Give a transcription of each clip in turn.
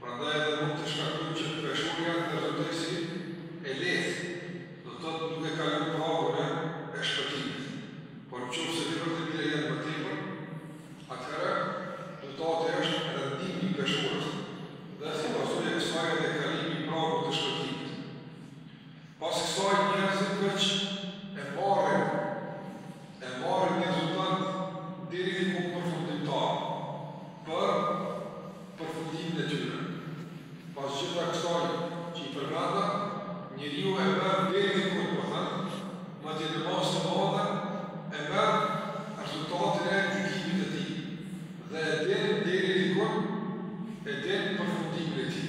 Prandaj edhe mund të shkaktojë që peshorja të rezultojë si e lehtë, do të thotë nuk e kalon pragun e shpëtimit. Por në qoftë se veprat e mira janë më tepër, atëherë rezultati është rëndimi i peshorës dhe si pasojë e kësaj edhe kalimi i pragut të shpëtimit. Pas kësaj njerëzit veç e marrin e marrin një rezultat deri diku përfundimtar për përfundimin e tyre. Pas gjithë kësaj që i përmenda, njeriu e merr deri diku domethënë, madje në masë të madhe e merr rezultatin e gjykimit të tij dhe e din deri diku e din përfundimin e tij.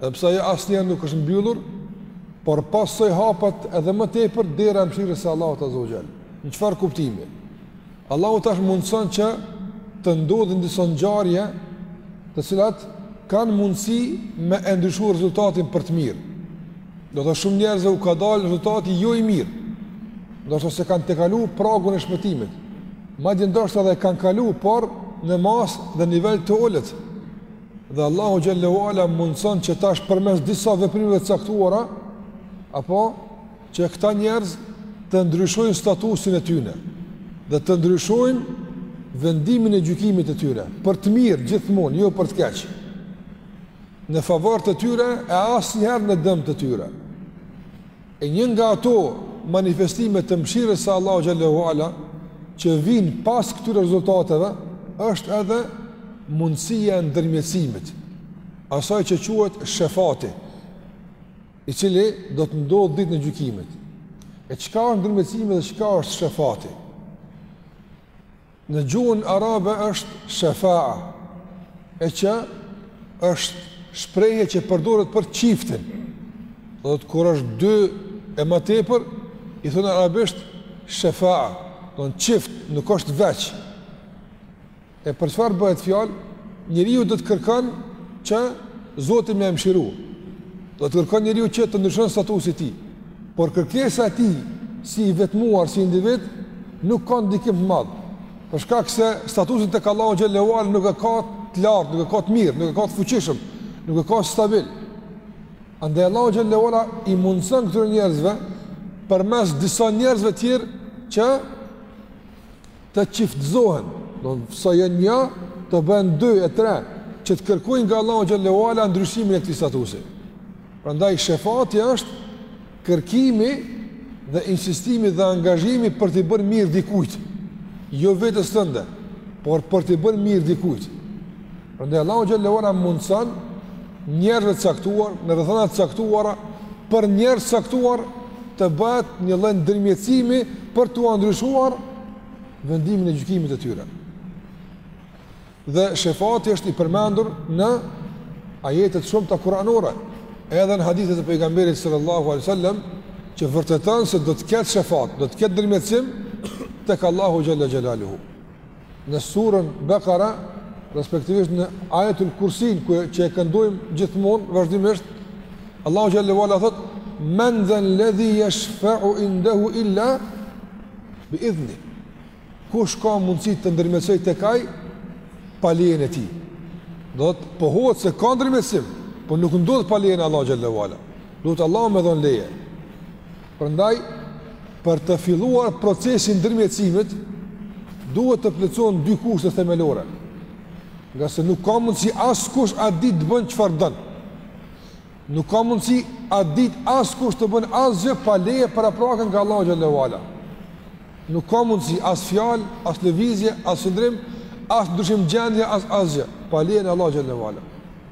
Edhe pse ajo asnjëherë nuk është mbyllur, por pas kësaj hapet edhe më tepër dera e mëshirës së Allahut Azza wa Jall. Në çfarë kuptimi? Allahu tash mundëson që të ndodhin disa ngjarje të cilat kanë mundësi me e ndryshu rezultatin për të mirë. Do të thotë shumë njerëzve u ka dalë rezultati jo i mirë, ndoshta s'e kanë të kalu pragun e shpëtimit. Madje ndoshta edhe e kanë kalu, por në masë dhe nivel të ulët. Dhe Allahu xhelle ue ala mundëson që tash përmes disa veprimeve të caktuara apo që këta njerëz të ndryshojnë statusin e tyre dhe të ndryshojnë vendimin e gjykimit të tyre për të mirë gjithmonë, jo për të keq. Në favor të tyre e asnjëherë në dëm të tyre. E një nga ato manifestime të mëshirës së Allahu xhelle ue ala që vijnë pas këtyre rezultateve është edhe mundësia e ndërmjetësimit, asaj që quhet shefati, i cili do të ndodhë ditën e gjykimit. E çka është ndërmjetësimi dhe çka është shefati? Në gjuhën arabe është shefa'a, e që është shprehje që përdoret për çiftin. Do thotë kur është dy e më tepër, i thonë arabisht shefa'a, do thotë çift, nuk është veç. E për çfarë bëhet fjalë? Njeriu do të kërkon që Zoti me e mëshiru. Do të kërkon njeriu që të ndryshon statusin e tij, por kërkesa e tij si i vetmuar si individ nuk ka ndikim të madh, për shkak se statusin tek Allahu xhelle ue ala nuk e ka të lartë, nuk e ka të mirë, nuk e ka të fuqishëm, nuk e ka stabil. Andaj Allahu xhelle ue ala i mundëson këtyre njerëzve përmes disa njerëzve të tjerë që të çiftëzohen, do të thotë sa janë një, të bëhen dy e tre, që të kërkojnë nga Allahu xhelle ue ala ndryshimin e këtij statusi. Prandaj shefati është kërkimi dhe insistimi dhe angazhimi për t'i bërë mirë dikujt, jo vetes tënde, por për t'i bërë mirë dikujt. Prandaj Allahu xhallahu ala mundëson njerëzve të caktuar në rrethana të caktuara për njerëz të caktuar të bëhet një lloj ndërmjetësimi për t'ua ndryshuar vendimin e gjykimit të tyre. Dhe shefati është i përmendur në ajetet e shumta kuranore, edhe në hadithet e pejgamberit sallallahu alaihi wasallam që vërteton se do të ketë shefat, do të ketë ndërmjetësim tek Allahu xhalla xhelaluhu. Në surën Bekara, respektivisht në ajetul kursin, që e këndojmë gjithmonë, vazhdimisht, Allahu xhelle ue ala thot, men dhel ledhi jeshfe'u indehu illa, bi idhni, kush ka mundësi të ndërmjetësojë tek ai, pa lejen e tij. Do thotë pohohet se ka ndërmjetësim, po nuk ndodh pa lejen e Allah xhelle ue ala. Duhet Allahu me dhonë leje. Prandaj, për të filluar procesin e ndërmjetësimit, duhet të plotësohen dy kushte themelore. Ngase nuk ka mundësi askush atë ditë të bëjë çfarë don. Nuk ka mundësi atë ditë askush të bëjë asgjë pa leje paraprake nga Allahu xhallahu ala. Nuk ka mundësi as fjalë, as lëvizje, as qëndrim, as ndryshim gjendje, as asgjë pa lejen e Allahu xhallahu ala.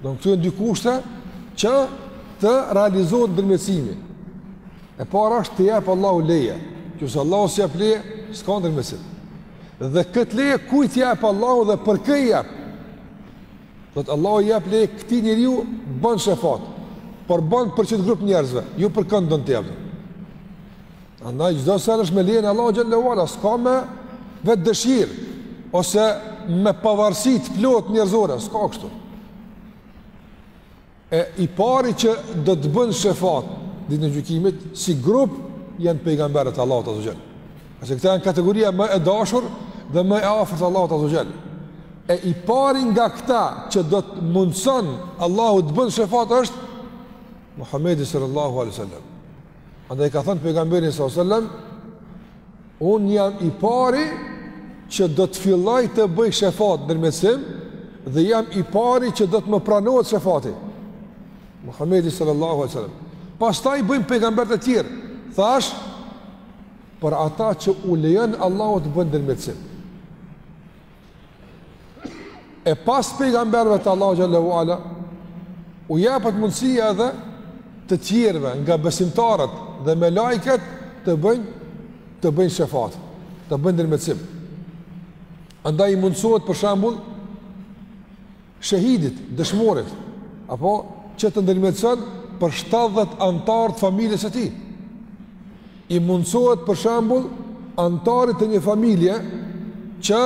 Domethënë këtu janë dy kushte që të realizohet ndërmjetësimi. E para është të japë Allahu leje. Qëse Allahu s'jep leje, s'ka ndërmjetësim. Dhe këtë leje kujt i jep Allahu dhe për kë i jep. Do thotë Allahu i jep leje këtij njeriu ban shefat. Por ban për qit grup njerëzve, jo për kënd don ti. Andaj çdo send është me lejen e Allahu xhallahu ala, s'ka me vetëdëshirë ose me pavarësi të plotë njerëzore, s'ka kështu. E i pari që do të bëjë shefat ditën e gjykimit si grup janë pejgamberët e Allahut azza ue xhall. Ngase këta janë kategoria më e dashur dhe më e afërt te Allahu azza ue xhall. E i pari nga këta që do t'i mundësojë Allahu të bëjë shefat është Muhamedi sallallahu alaihi wasallam. Andaj ka thënë pejgamberi sallallahu alajhi wasallam, unë jam i pari që do të filloj të bëj shefat ndërmjetësim dhe jam i pari që do të më pranohet shefati. Muhamedi sallallahu alajhi wasallam. Pastaj bëjnë pejgamberët e tjerë. Thashë për ata që u lejon Allahu të bëjnë ndërmjetësim. e pas pejgamberëve të Allahu xhallahu ala u japet mundësia edhe të tjerëve nga besimtarët dhe melaiket të bëjnë të bëjnë shefat, të bëjnë ndërmjetësim. Andaj i mundësohet për shembull shehidit, dëshmorit, apo që të ndërmjetëson për 70 anëtarë të familjes së tij. I mundësohet për shembull anëtarit të një familje që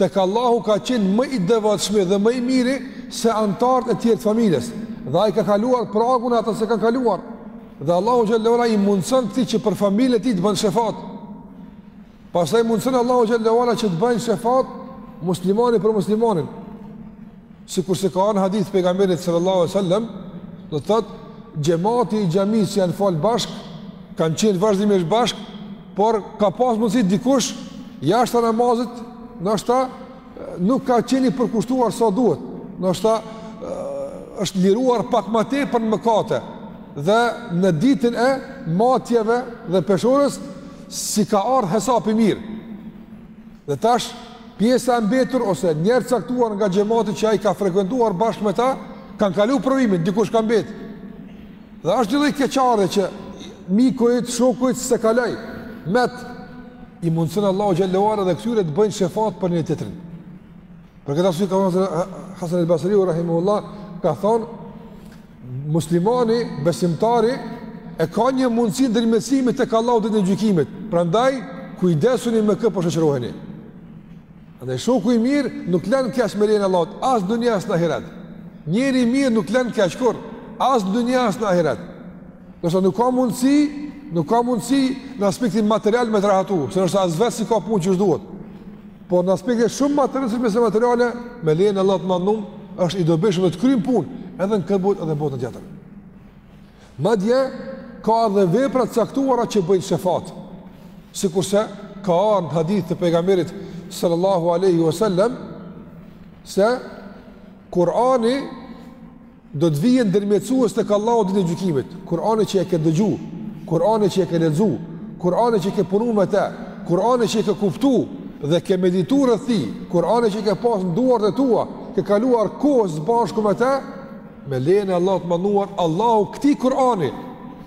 tek Allahu ka qenë më i devotshëm dhe më i miri se anëtarët e tjerë të familjes. Dhe ai ka kaluar pragun ata se kanë kaluar. Dhe Allahu xhelle ue ala i mundëson këtij që për familjen e tij të bën shefat. Pastaj mundëson Allahu xhelle ue ala që të bëjnë shefat muslimani për muslimanin. Sikurse ka ardhë n'hadith t'pejgamberit sallallahu alejhi ue selem, do të thotë, xhemati i xhamisë që janë falë bashkë, kanë qenë vazhdimisht bashkë, por ka pas mundësi dikush, jashtë namazit, ndoshta nuk ka qenë i përkushtuar sa duhet, ndoshta është liruar pak ma tepër në mëkate, dhe në ditën e matjeve dhe peshores, S'i ka ardhë hesapi mirë. Dhe tash, pjesa e mbetur ose njerëz t'caktuar nga xhemati që ai ka frekuentuar bashkë me ta, kanë kalu provimin, dikush ka mbetë. Dhe është një lloj keqardhje që miku yt, shoku yt, s'e kaloi, met, i mundëson Allahu xhelle ue ala edhe këtyre të bëjnë shefat për njëri-tjetrin. Për këtë arsye ka thonë Hasan el Basriu, rahimehullah, ka thonë, Muslimani, besimtari, e ka një mundësi ndërmjetësimi tek Allahu ditën e gjykimit. Prandaj, kujdesuni me kë po shoqëroheni. Prandaj, shoku i mirë nuk len keq me lejen e Allahut, as n'dynja as në ahiret. Njeri i mirë nuk len keq kurrë, as n'dynja as në ahiret. Ndoshta nuk ka mundësi, nuk ka mundësi në aspektin material me të rahatu, se ndoshta as vetë s'i ka punët qysh duhet. Por në aspekte shumë më të rëndësishme se materiale, me lejen e Allahut të Madhëruar, është i dobishëm të kryn punë edhe në këtë botë edhe në botën tjetër. Madje ka edhe vepra të caktuara që bëjnë shefat. Sikurse ka ardhur n'hadith të pejgamberit sallallahu alaihi wasallam se Kurani Do të vijë ndërmjetësues tek Allahu ditën e gjykimit. Kur'ani që e ke dëgju, Kur'ani që e ke lexu, Kur'ani që e ke punu me te, Kur'ani që e ke kuptu dhe ke meditu rreth tij, Kur'ani që e ke pas në duart e tua, ke kaluar kohë së bashku me te, me lejen e Allahut të Madhëruar, Allahu këtij Kur'ani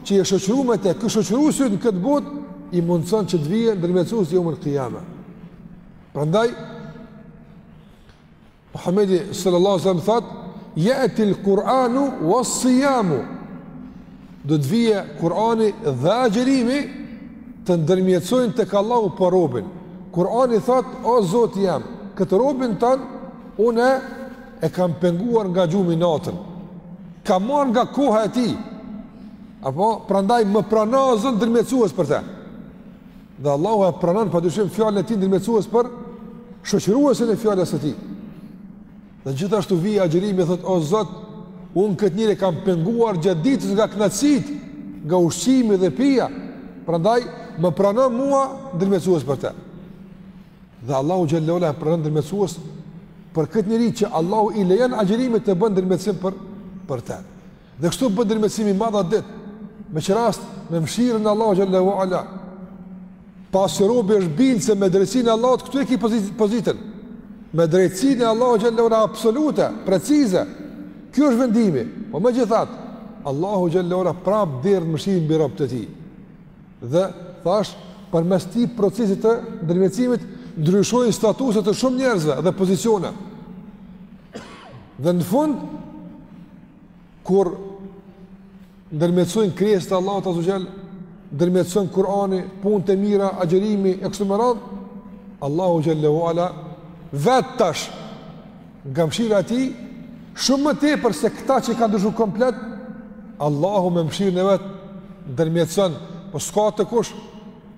që je shoqëru me te, ke shoqëru sytë në këtë botë, i mundëson që të vijë ndërmjetësues Jeumul Kijame. Prandaj, Muhamedi sallallahu alaihi wasallam thotë: "Ya'ti al-Qur'anu was-siyamu." Do të vijë Kur'ani dhe agjërimi të ndërmjetësojnë tek Allahu për robin. Kur'ani thot: "O Zoti jem, këtë robin tand unë e kam penguar nga gjumi natën. Kam marr nga koha e tij. Apo prandaj më prano Zot ndërmjetësues për të." Dhe Allahu e pranon pa dyshim fjalën e tij ndërmjetësues për shoqëruesin e fjalës së tij. Dhe gjithashtu vjen agjërimi thot o Zot, un këtë njeri e kam penguar gjatë ditës nga kënaqësitë, nga ushqimi dhe pija. Prandaj më prano mua ndërmjetësues për të. Dhe Allahu xhallahu ala e pranon ndërmjetësues për këtë njeri që Allahu i lejon agjërimit të bën ndërmjetësim për të. Dhe kështu bëhet ndërmjetësimi n'atë ditë, me ç'rast me mshirën e Allahut xhallahu ala, pasi që robi është bind se me drejtësinë e Allahut këtu e ki pozitën, me drejtësinë e Allahut xhallahu ala absolute, precize, kjo është vendimi, po megjithatë, Allahu xhallahu ala prapë derdh mshirën mbi robt e tij, dhe thashë, përmes këtij procesit të ndërmjetësimit, ndryshojnë statuset te shumë njerëzve dhe pozicionet, dhe në fund, Kur ndërmjetësojnë krijesat e Allahut azza wa xhal, ndërmjetëson Kur'ani, punët e mira, agjërimi e kështu me radhë, Allahu xhallahu ala vet tash nga mëshira e tij shumë më tepër se këta që kanë ndryshuar komplet, Allahu me mëshirën e vet ndërmjetëson, po s'ka te kush,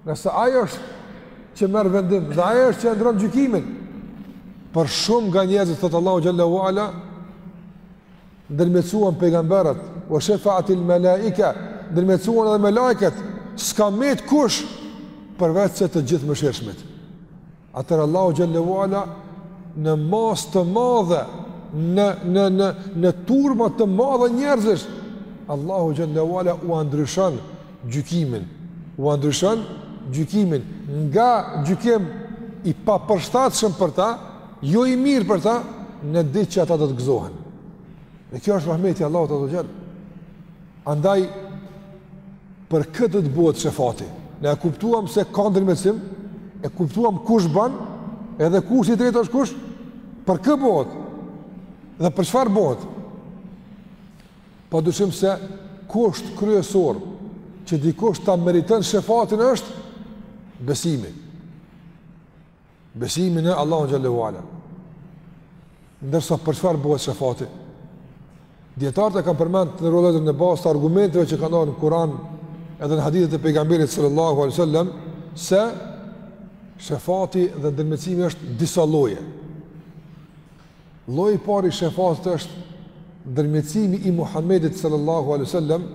ngase ai është që merr vendim, dhe ai është që e ndron gjykimin. Për shumë nga njerëzit thotë Allahu xhallahu ala ndërmjetësuan pejgamberët, wa shafa'atil malaika, ndërmjetësuan edhe melajket, s'ka met kush përveç se të Gjithëmëshirshmit. Atëherë Allahu xhallahu ala në masa të mdha, në në në në turma të mdha njerëzish, Allahu xhallahu ala ua ndryshon gjykimin, ua ndryshon gjykimin nga gjykim i papërshtatshëm për ta, Jo i mirë për ta në ditë që ata do të gëzohen. Dhe kjo është rahmeti i Allahut azza wa xhal. Andaj, për kë do të bëhet shefati. Ne e kuptuam se ka ndërmjetësim, e kuptuam kush ban, edhe kush i drejtë është kush, për kë bëhet. Dhe për çfarë bëhet? Pa dyshim se kusht kryesor që dikush ta meriton shefatin është besimi. Besimi në Allahun xhallahu ala. Ndërsa për çfarë bëhet shefati? Dietarët e kanë përmend në rregull, në bazë të argumenteve që kanë ardh në Kur'an edhe në hadithet e pejgamberit sallallahu alaihi wasallam se shefati dhe ndërmjetësimi është disa lloje. Lloji i parë i shefatit është ndërmjetësimi i Muhamedit sallallahu alaihi wasallam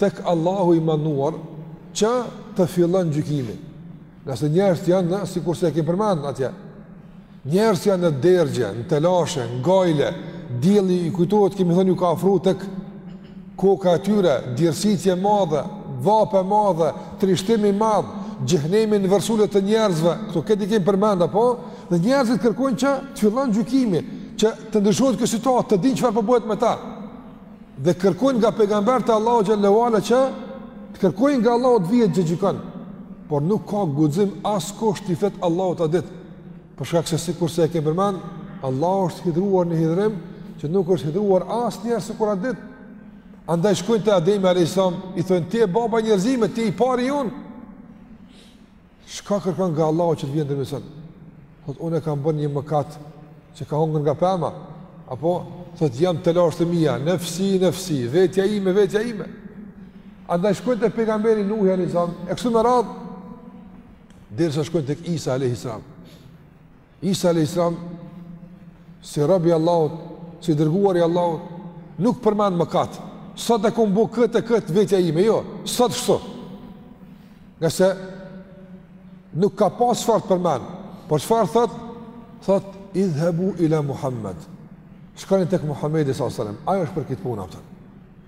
tek Allahu i madhëruar që të fillon gjykimin. Ngase njerëzit janë sikurse e kemi përmendur atje. Njerëzit janë në dergje, në telashe, në gajle, dielli ju kujtohet kemi thënë ju ka afru tek Koka e tyre, djersitje e madhe, vapë e madhe, trishtim i madh, xhehenemi u vërsulet njerëzve, këto krejt i kemi përmend apo? Dhe njerëzit kërkojnë që të fillon gjykimi, që të ndryshohet kjo situatë, të dinë çfarë po bëhet me ta. Dhe kërkojnë nga pejgamberët e Allahut xhele ue ala që të kërkojnë nga Allahu të vjen e gjykon. Por nuk ka guxim askush t'i flet Allahut atë ditë. Për shkak se sikurse e kemi përmend, Allahu është hidhëruar një hidhërim që nuk është hidhëruar asnjëherë sikur atë ditë. Andaj shkojnë te Ademi alayhis salam, i thonë ti je baba i njerëzimit, ti je i pari ynë. Shko kërko nga Allahu që të vjen deri sot? Thot unë e kam bën një mëkat që kam hongër nga pema. Apo thot i kam telashet e mia, nefsi, nefsi, vetja ime, vetja ime. Andaj shkojnë te pejgamberi Nuhi alayhis salam, e kështu me radhë, derisa shkojnë tek Isa alayhis salam. Isa alayhis salam si rob i Allahut, si i dërguari i Allahut, nuk përmend mëkat. S'thot e kam bo këtë e këtë vetja ime, jo, s'thot kështu. Ngase nuk ka pas çfarë të përmend, por çfarë thot? Thot idhhabu ila Muhammed. Shkoni tek Muhamedi sallallahu alaihi wasallam. Ai është për këtë punë atë.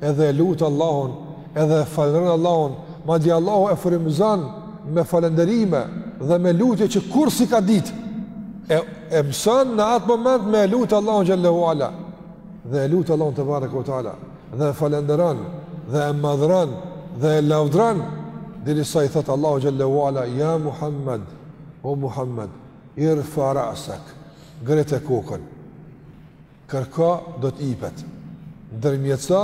edhe e lut Allahun, edhe e falënderon Allahun, madje Allahu e frymëzon me falenderime dhe me lutje që kurrë s'i ka dit, e, e mëson në atë moment me e lutë Allahun xhele ue ala, dhe e lut Allahun tebareke ue teala, dhe e falenderon, dhe e madhëron, dhe e lavdëron, derisa i thotë Allahu xhele ue ala, ja Muhammed, o Muhammed, irfa rasak, ngrite kokën, Kërko, do të ipet. Ndërmjetëso,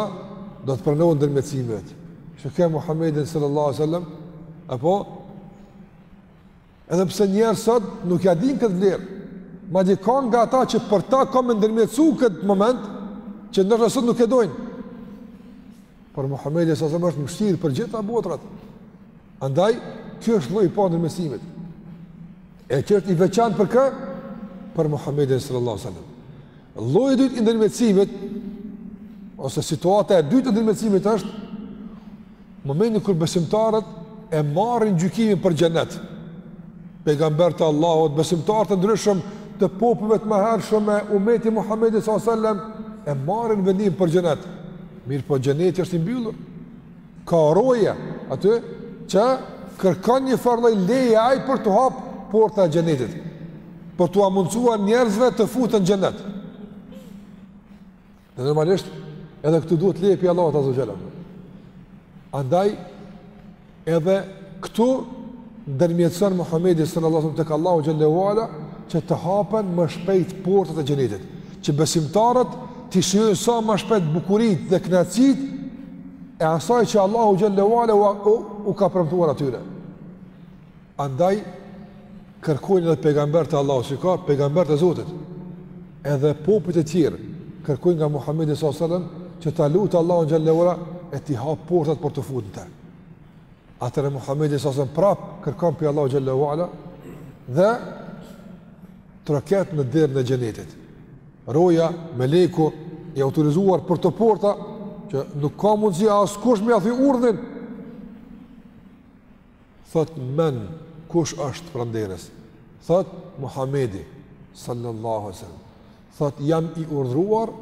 do të pranohet ndërmjetësimi yt. Shih ke Muhamedin sallallahu alaihi wasallam, apo edhe pse njerëzit sot nuk ja dinë këtë vlerë. Madje ka nga ata që për ta kanë ndërmjetësuar këtë moment që ndoshta sot nuk e dojnë. Por Muhamedi sallallahu alaihi wasallam është mëshirë për gjitha botrat. Andaj, kjo është lloji i parë i ndërmjetësimit. E që është i veçantë për kë? Për Muhamedin sallallahu alaihi wasallam. Lloji i dytë i ndërmjetësimit, ose situata e dytë e ndërmjetësimit është, momentin kur besimtarët e marrin gjykimin për xhenet. Pejgamberët e Allahut, besimtarët e ndryshëm të popujve të mëhershëm e umeti i Muhamedit s.a.s. e marrin vendim për xhenet. Mirëpo xheneti është i mbyllur, ka roja aty që kërkon njëfarë lloj leje ai për t'u hap porta e xhenetit, për t'ua mundësuar njerëzve të futen n'xhenet. Dhe normalisht, edhe këtu duhet leje prej Allahut azze ue xhel. Andaj, Edhe këtu ndërmjetëson Muhamedi sallallahu alaihi wasallam tek Allahu xhallahu ala që të hapen më shpejt portat e xhenetit, që besimtarët të shijojnë sa më shpejt bukuritë dhe kënaqësitë e asaj që Allahu xhallahu ala u, u, u ka premtuar atyre. Andaj kërkojnë edhe pejgamberët e Allahut, si ka pejgamberë të Zotit. Edhe popujt e tjerë kërkojnë nga Muhamedi sallallahu alaihi wasallam që ta lutë Allahu xhallahu ala e t'i hap portat për të futur Atëherë Muhammedi sallallahu sallam prap kërkon prej Allahut xhelle ue ala dhe troket në derën e xhenetit. Roja meleku i autorizuar për ato porta që nuk ka mundësi askush me ia thy urdhin. Thotë men kush është pranë derës. Thotë Muhammedi sallallahu sallam. thotë jam i urdhëruar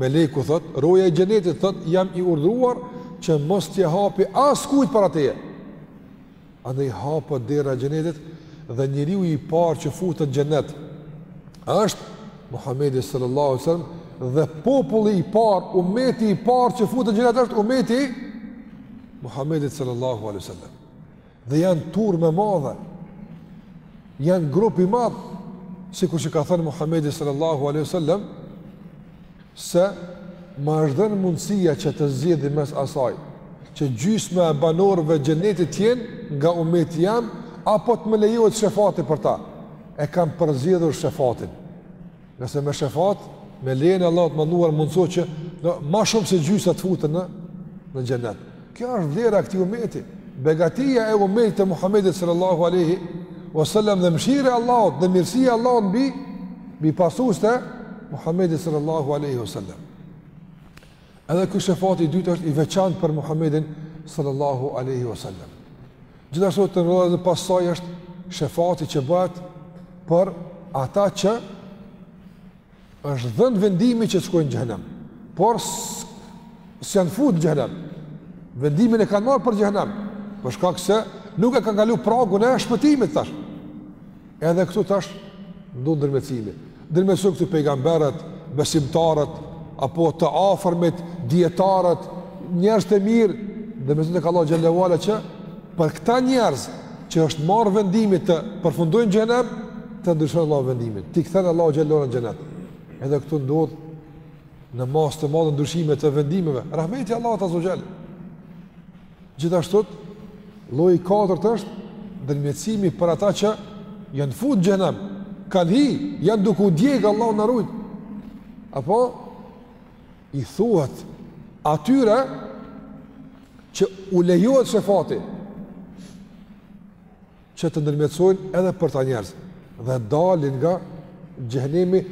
meleku thotë roja e xhenetit thotë jam i urdhëruar që mos t'ia hapi askujt para teje. Andaj hapet dera e xhenetit dhe njeriu i parë që futet në xhenet është Muhamedi sallallahu alaihi wasallam dhe populli i parë, ummeti i parë që futet në xhenet është ummeti i Muhamedit sallallahu alaihi wasallam. dhe janë turmë e madhe, janë grup i madh, sikur që ka thënë Muhammedi sallallahu aleyhi sallam, se më është dhënë mundësia që të zgjedhi mes asaj, që gjysma e banorëve të xhenetit të jenë nga umeti jem, apo të më lejohet shefati për ta, e kam përzgjedhur shefatin. Ngase me shefat, me lejen e Allahut të Madhëruar mundëson që në, ma shumë se gjysa të futen në, në xhenet. Kjo është vlera e këtij umeti, begatia e umetit të Muhammedit sallallahu aleyhi wa sallam dhe mshira e Allahut dhe mirësia e Allahut mbi, mbi pasuesit e Muhammedit sallallahu aleyhi wa sallam. Edhe ky shefat i dytë është i veçantë për Muhammedin sallallahu aleyhi wa sallam. Gjithashtu të nderuar dhe pastaj është shefati që bëhet për ata që është dhënë vendimi që të shkojnë në xhehenem. Por s'janë fut në xhehenem. Vendimin e kanë marrë për xhehenem. Për shkak se nuk e kanë kalu pragun e shpëtimit tash. Edhe këtu tash ndodh ndërmjetësimi. Ndërmjetësojnë këtu pejgamberët, besimtarët apo të afërmit, dijetarët, njerëzit e mirë, ndërmjetësojnë tek Allahu xhallahu ala që për këta njerëz që është marrë vendimi të përfundojnë në xhehenem, të ndryshon Allahu vendimin. T'i kthen Allahu xhallahu ala në xhenet. Edhe këtu ndodh në masë të madhe ndryshime të vendimeve. Rahmeti i Allahut azze ue xhel. Gjithashtu, lloji i katërt është ndërmjetësimi për ata që janë fut në xhenem, kanë hi, janë duke u djegë Allahu na ruajt. Apo i thuhet atyre që u lejohet shefati. që të ndërmjetësojnë edhe për ta njerëz dhe dalin nga xhenemi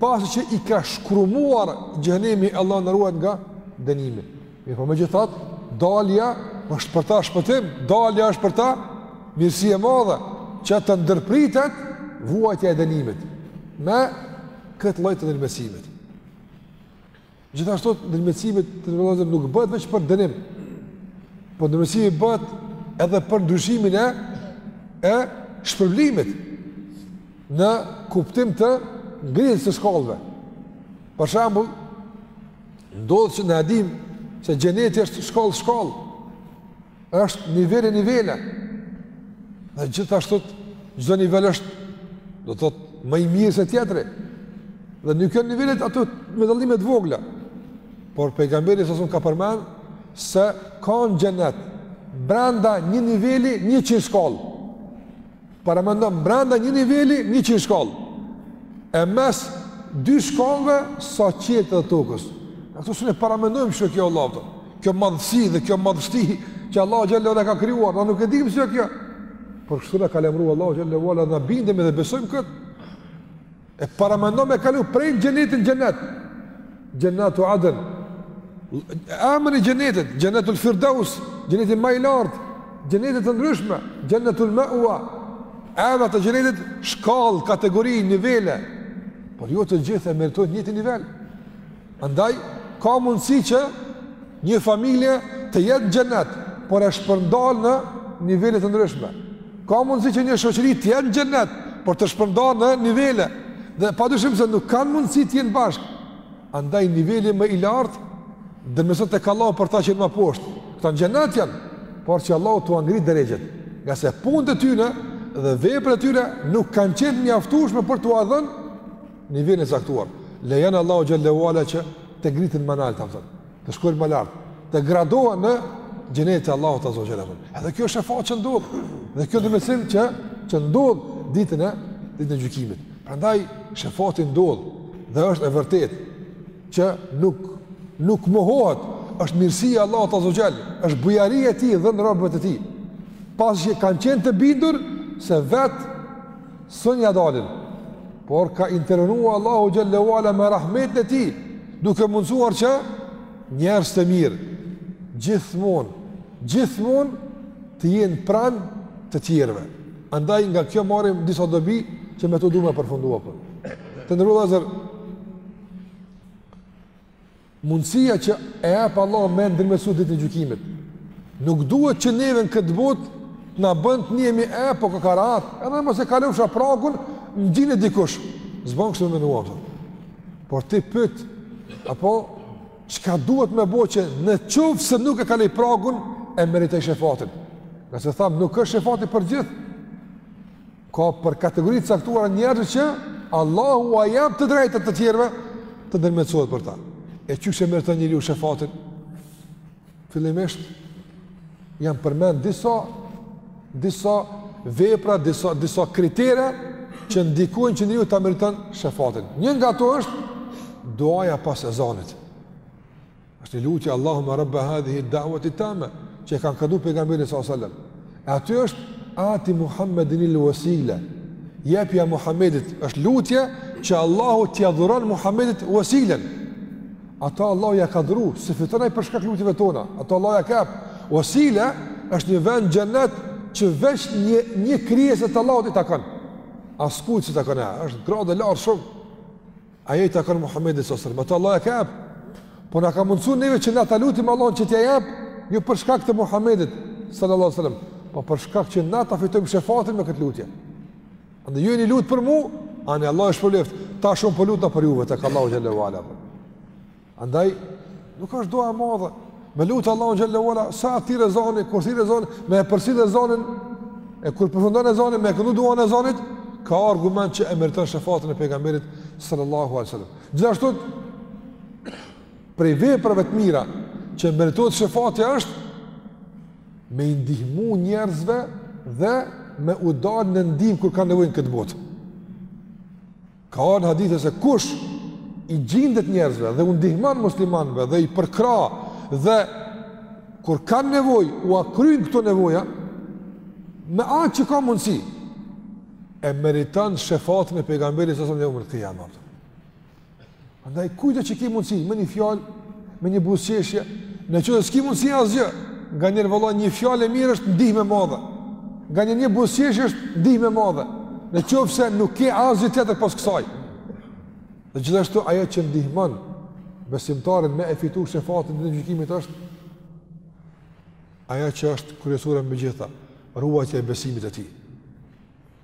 pasi që i ka shkrumuar xhenemi Allahu na ruajt nga dënimi. Mirëpo megjithatë, dalja është për ta shpëtim, dalja është për ta mirësi e madhe që të ndërpritet vuajtja e dënimit me këtë lloj të ndërmjetësimit. Gjithashtu ndërmjetësimi të vëllezër nuk bëhet veç për dënim. Po ndërmjetësimi bëhet edhe për ndryshimin e e shpërblimit në kuptim të ngritjes së shkallëve. Për shembull, ndodh që na e dim se xheneti është shkallë shkallë. është nivel e nivele. Dhe gjithashtu çdo nivel është do të thotë më i mirë se tjetri. Dhe nuk janë nivelet ato me dallime të vogla. Por pejgamberi a.s. ka përmend se ka në xhenet brenda një niveli 100 shkallë. Paramendo brenda një niveli 100 shkallë. E mes dy shkallëve sa qiellit dhe tokës. Ato s'e paramendojmë çka kjo Allah thotë. Kjo madhësi dhe kjo madhështi që Allah xh.sh. ka krijuar, na nuk e dimë çka kjo. Por kështu na ka lajmëruar Allah xhelle ue ala dhe na bindemi dhe besojmë këtë. E paramendo me kalu prej një xheneti në xhenet. Xhenatu Adn. Emni i xhenetit, Xhenetul Firdeus, xheneti ma i lartë, xhenete të ndryshme, Xhenetul Me'ua. Emrat e xhenetit shkallë, kategori, nivele. Por jo të gjithë e meritojnë të njëjtin nivel. Andaj, ka mundësi që një familje të jetë në xhenet, por e shpërndalë në nivele të ndryshme. Ka mundësi që një shoqëri të jetë në xhenet, por të shpërndalë në nivele. Dhe pa dyshim se nuk kanë mundësi të jenë bashkë. Andaj, niveli më i lartë ndërmjetëson te Allahu për ata që janë më poshtë. Këta në xhenet janë, por që Allahu t'ua ngrit derexhet. Ngase punët e tyne dhe veprat e tyre nuk kanë qenë mjaftueshme për t'ua dhënë Nivelin e caktuar. Lejon Allahu xhelle ue ala që të ngriten më lart ata. Të shkojnë më lart, të gradohen në xhenetet e Allahut azze ue xhel. Edhe kjo është shefat që ndodh. Dhe kjo do të thotë që që ndodh ditën e ditën e gjykimit. Prandaj shefati ndodh dhe është e vërtetë që nuk nuk mohohet, është mirësia e Allahut azze ue xhel, është bujaria e tij dhënë robëve të tij. Pasi që kanë qenë të bindur se vet S'un ja dalin, por ka intervenua Allahu xhele ue ala me rahmetin e tij, duke mundësuar që njerëz të mirë, gjithmonë, gjithmonë të jenë pranë të tjerëve. Andaj nga kjo marrim disa dobi që me to du me përfundua për. Të nderu vllazër, Mundësia që e jep Allahu me ndërmjetësu ditën e gjykimit, nuk duhet që neve në këtë botë të na bën të nihemi e po ka karat, edhe mos e kalofsha pragun, m'gjindet dikush. S'bën kështu me menua. Por ti pyet apo çka duhet me bo që në qoftë se nuk e kaloj pragun e meritoj shefatin. Nëse thamë nuk është shefati për gjithë, Ka për kategori të caktuara njerëzve që Allahu ua jep të drejtat të tjerëve të ndërmjetësohet për ta. E qysh e meriton njeriu shefatin. Fillimisht janë përmend disa disa vepra, disa disa kritere që ndikojnë që njeriu ta meriton shefatin. Një nga ato është duaja pas ezanit. Është një lutje Allahumma rabb hadhihi ad-da'wati tama, që e ka këndu pejgamberi sallallahu alajhi wasallam. Aty është ati Muhammedin al-wasila. Jepja Muhammedit është lutje që Allahu t'i dhuron Muhammedit wasilen. Atë Allahu ja ka dhuru, s'e fiton ai për shkak lutjeve tona. Atë Allahu ja ka. Wasila është një vend në xhennet që veç një një krijese të Allahut i takon. Askujt s'i takon ai, është gradë e lartë shumë. Ajo i takon Muhammedit sallallahu alaihi wasallam. Atë Allahu e ka jap. Po na ka mundësu neve që na ta lutim Allahun që t'ia jap, jo për shkak të Muhammedit sallallahu alaihi wasallam, po për shkak që na ta fitojmë shefatin me këtë lutje. Andaj ju jeni lut për mua, ani Allahu e shpërbleftë. Tash unë po lutna për juve tek Allahu xhele ue ala. Andaj, nuk është dua e madhe, me lutë Allahun xhele ue ala, sa thirr ezani, kur thirr ezani, me e përcjell ezanin, e kur përfundon ezanin, me e këndu duan e ezanit, ka argument që e meriton shefatin e pejgamberit sallallahu alai sallam. Gjithashtu, prej veprave të mira, që meritohet shefati është, me i ndihmu njerëzve dhe me u dalë në ndihmë kur kanë nevojë në këtë botë. Ka ardhë hadithe se kush i gjindet njerëzve dhe u ndihmon muslimanëve dhe i përkrah dhe kur kanë nevojë, ua kryen këto nevoja, me aq që ka mundësi, e meriton shefatin e pejgamberit alejhi selam jeumul kijamet. Andaj kurdo që ki mundësi me një fjalë, me një buzëqeshje, në qoftë se s'ki mundësi asgjë. Nganjëherë, vëlla, një fjalë e mirë është ndihmë e madhe. Nganjëherë një buzëqeshje është ndihmë e madhe. Në qoftë se nuk ke asgjë tjetër pos kësaj. Dhe gjithashtu ajo që ndihmon besimtarin me e fitu shefatin ditën e gjykimit është ajo që është kryesore mbi të gjitha, ruajtja e besimit të tij.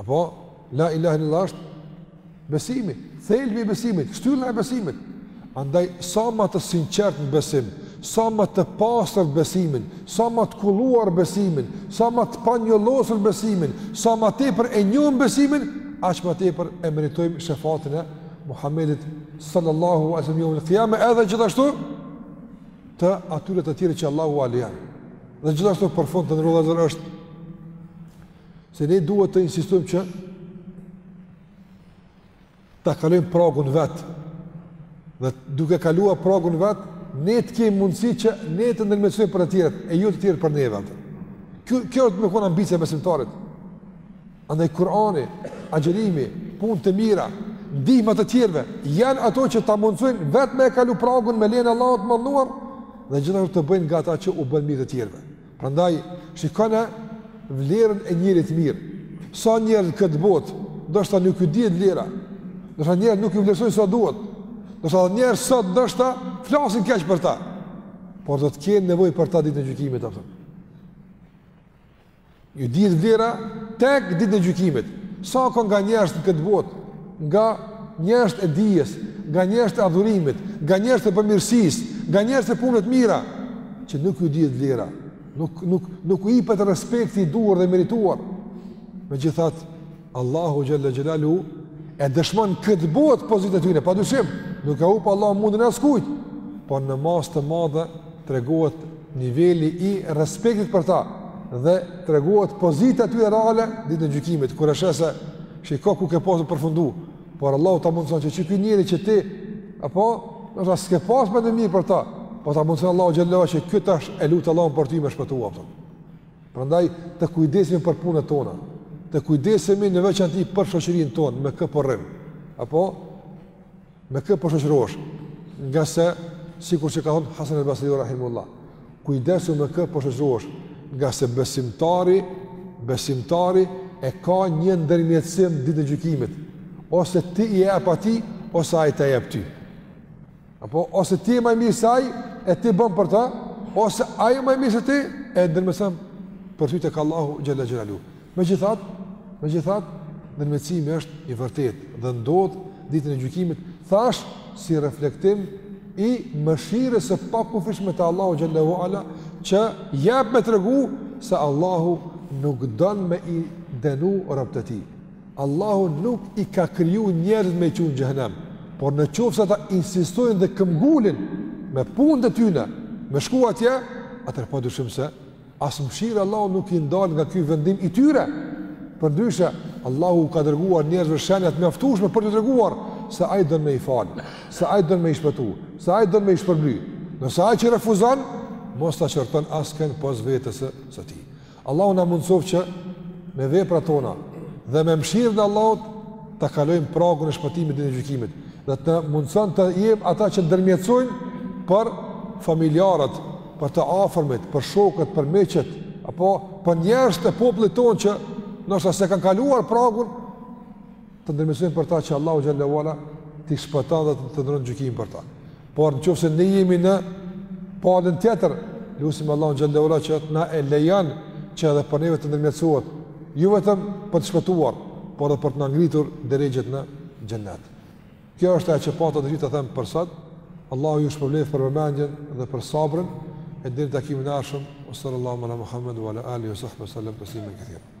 Apo, la ilahe il-lallah është besimi, thelbi i besimit, shtylla e besimit. Andaj, sa ma të sinqert në besim, sa ma të pastër besimin, sa ma të kulluar besimin, sa ma të panjollosur besimin, sa ma tepër e njohim besimin, aq ma tepër e meritojmë shefatin e Muhammedit sallallahu alejhi ve selem jeumul kijame, edhe gjithashtu të atyre të tjere që Allahu i lejon. Dhe gjithashtu për fund të nderuar vëllezër është Se ne duhet të insistojmë që ta kalojmë pragun vet. Dhe duke kaluar pragun vet, ne të kemi mundësi që ne të ndërmjetësojmë për të tjerët e jo të tjerët për ne vetë. Kjo kjo duhet me kon ambicia e besimtarit. Andaj Kurani, agjërimi, punët e mira, ndihma të tjerëve janë ato që ta mundësojnë vet me e kalu pragun me lejen e Allahut të madhëruar dhe gjithashtu të bëjnë nga ata që u bën mirë të tjerëve. Prandaj shikoni vlerën e njeriut të mirë. Sa njerëz në këtë botë, ndoshta nuk ju dihet vlera. Ndoshta njerëzit nuk ju vlerësojnë sa duhet. Ndoshta njerëzit sot ndoshta flasin keq për ta. Por do të kenë nevojë për ta ditën e gjykimit apo. Ju dihet vlera tek ditën e gjykimit. Sa ka nga njerëzit në këtë botë nga njerëzit e dijes, nga njerëzit e adhurimit, nga njerëzit e bamirësisë, nga njerëzit e punëve të mira, që nuk ju dihet vlera, nuk nuk nuk u jepet respekti i duhur dhe i merituar. Megjithatë, Allahu xhele xhelaluhu e dëshmon në këtë botë pozitën e tyre, pa dyshim, nuk ja hup Allahu mundin e askujt, por në masë të madhe tregohet niveli i respektit për ta dhe tregohet pozita e tyre reale ditën e gjykimit, kur e sheh se Shiko ku ke pas me përfundu, por Allahu ta mundson që ky njeri që ti apo ndoshta s'ke pas mendim të mirë për ta, po ta mundson Allahu xhele ve ala që ky tash e lut Allahun për ty me shpëtu apo. Prandaj të kujdesemi për punët tona, të kujdesemi në veçanti për shoqërinë tonë me kë po rrim. Apo Me kë po shoqërohesh? Ngase sikur që ka thënë Hasan al-Basri rahimullah, kujdesu me kë po shoqërohesh, ngase besimtari, besimtari e ka një ndërmjetësim ditën e gjykimit, ose ti ia jep atij, ose ai ta jep ty. Apo, ose ti je ma i mirë se ai, e ti bën për ta, ose ai ma i mirë se ti, e ndërmjetëson për ty tek Allahu xhele xhelaluhu Megjithatë, megjithatë, ndërmjetësimi është i vërtetë dhe ndodh ditën e gjykimit, thashë si reflektim i mëshirës së pakufishme të Allahut xhele ve ala që jep me tregu se Allahu nuk don me i denu robët e tij. Allahu nuk i ka kriju njerëzit me i çu në xhehenem, por në qoftë se ata insistojnë dhe këmbgulin me punët e tyre, me shku atje, atëherë padyshim se As mëshira e Allahut nuk i ndal nga ky vendim i tyre. Përndryshe, Allahu u ka dërguar njerëzve shenja të mjaftueshme për të treguar se ai don me i fal, se ai don me i shpëtu, se ai don me i shpërbly. Nëse ai që refuzon, mos ta qorton askën pos vetes së tij. Allahu na mundësof që me veprat tona dhe me mëshirën e Allahut ta kalojmë pragun e shpëtimit dhe në gjykimit dhe të mundëson të jemi ata që ndërmjetësojnë për familjarët, për të afërmit, për shokët, për miqët, apo për njerëzit e popullit tonë që ndoshta s'e kanë kaluar pragun, të ndërmjetësojmë për ta që Allahu xhelle ue ala t'i shpëton dhe të ndron gjykim për ta. Por në qoftë se ne jemi në palën tjetër, lusim Allahun xhelle ue ala që të na e lejon që edhe për neve të ndërmjetësohet, jo vetëm për të shpëtuar, por edhe për të na ngritur derexhet në xhennet. Kjo është ajo që pata diçka të them për sot. Allahu ju shpërbleftë për vëmendjen dhe për sabrën. E deri n'takimin e ardhshëm, wa sallallahu ala Muhammed wa ala alihi wa sahbihi wa sallam tasliman kathira.